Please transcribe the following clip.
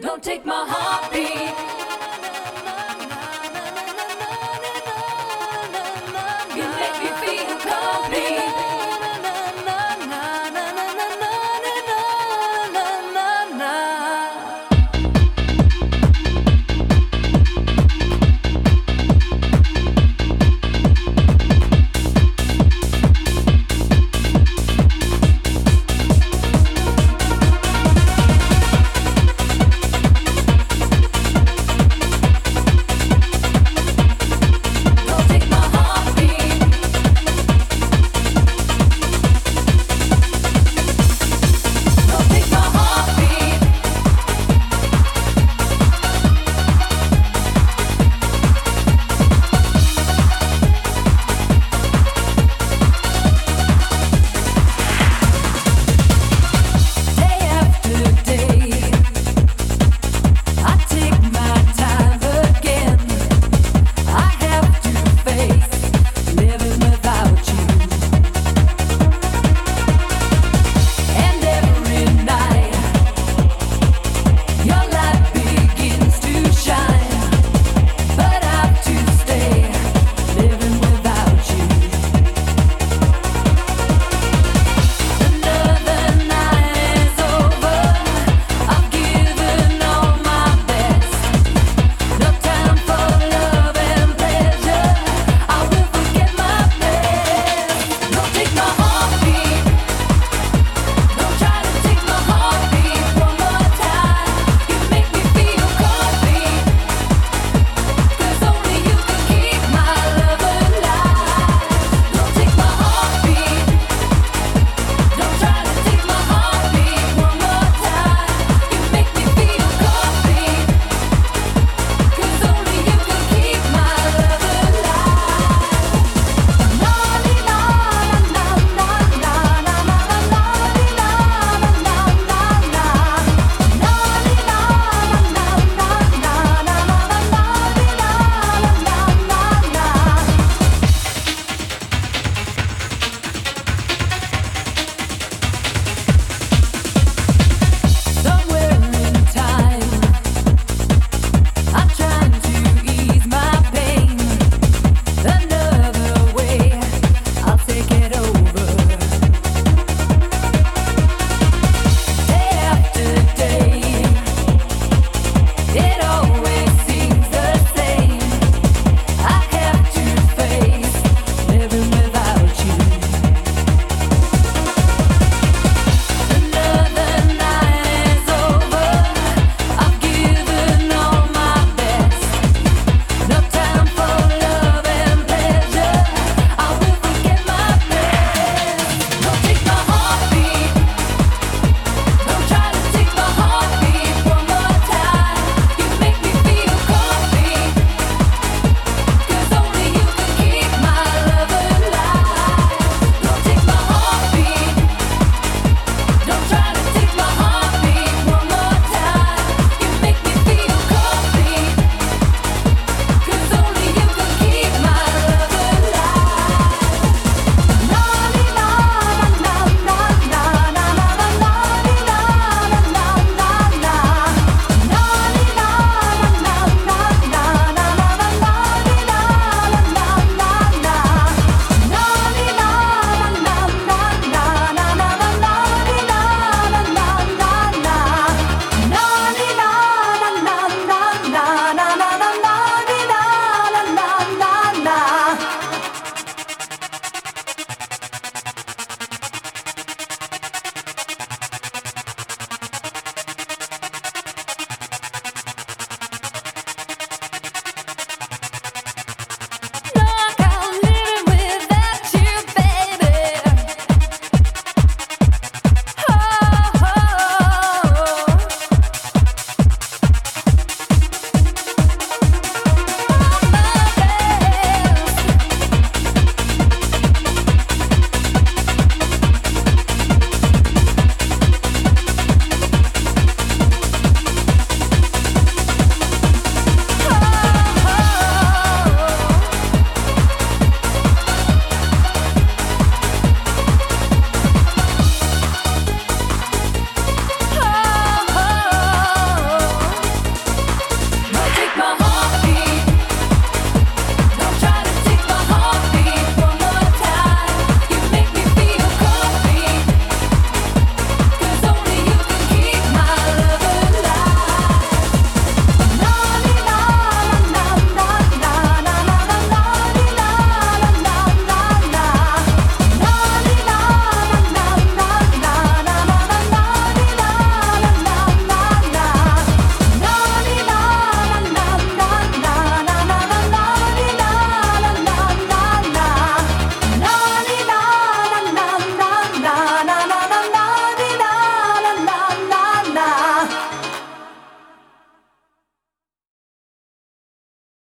Don't take my heartbeat.